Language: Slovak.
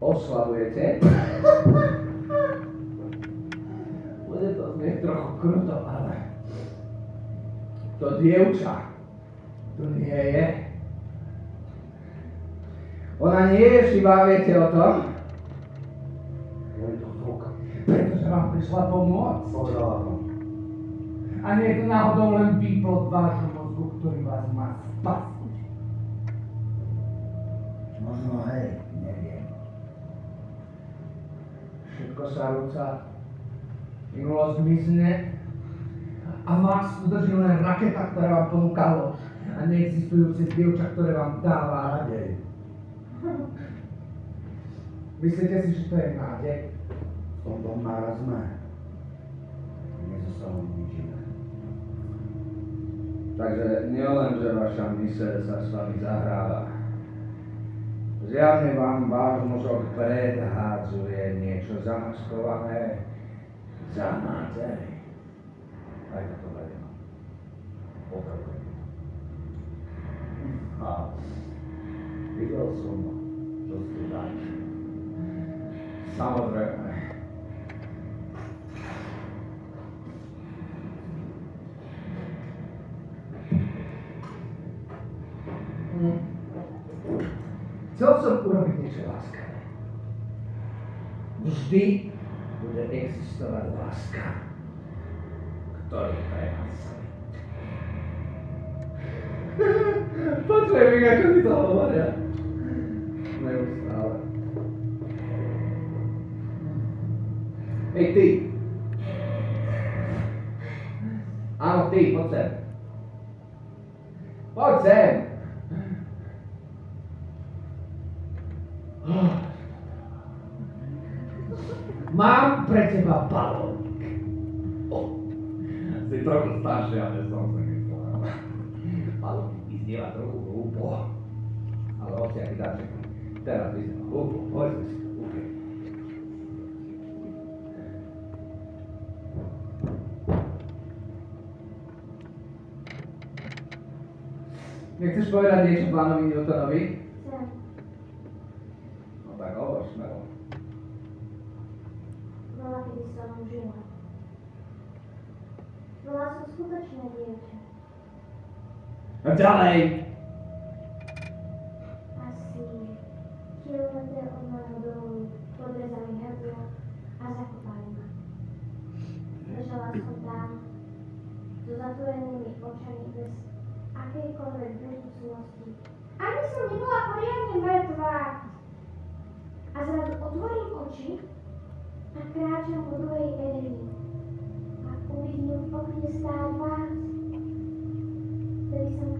oslavujete. Bude to znieť trochu kruto, ale to dievča tu nie je. Ona nie je živá, viete o tom? To. Pretože vám prišla pomôcť. Povedala to. A nie je to náhodou len výplod vášho mozgu, ktorý vás má spasť. Všetko sa rúca, minulosť mizne a vás udrží len raketa, ktorá vám ponúka lož a neexistujúce dievča, ktoré vám dáva. Nádej. Myslíte si, že to je nádej? V tomto marazme nezostalo nič iné. Takže nielen, že vaša myseľ sa s vami zahráva. Zjavne vám váš mozog predhádzuje niečo zamaskované za nádej. Aj to vedem. Potrebujem. A videl som, čo ste dali. Samozrejme. Hm. Som urobiť niečo láskavé. Vždy bude existovať láska, ktorú prenasleduje. Počujem ako mi to hovoria. Neustále. Hej, ty. Áno, ty, poď sem. Poď sem. Mám pre teba balónik. Si trochu staršia, než som si myslel. Balónik vyznieva trochu hlúpo. Ale hociaký dáček. Teraz vyznieva hlúpo. Povedzme si to úprimne. Nechceš povedať niečo pánovi Newtonovi? Chcem. No tak hovor smelo. Bola kedy som žila. Bola som skutočné dievča. No ďalej! Asi kilometre od môjho domu podrezali hrdla a zakopali ma. Ležala som tam so zatvorenými očami bez akejkoľvek budúcnosti. Ani som nebola poriadne mŕtvá. A zrazu otvorím oči Attracción por hoy energy. Aku ingin fokus pada dari sama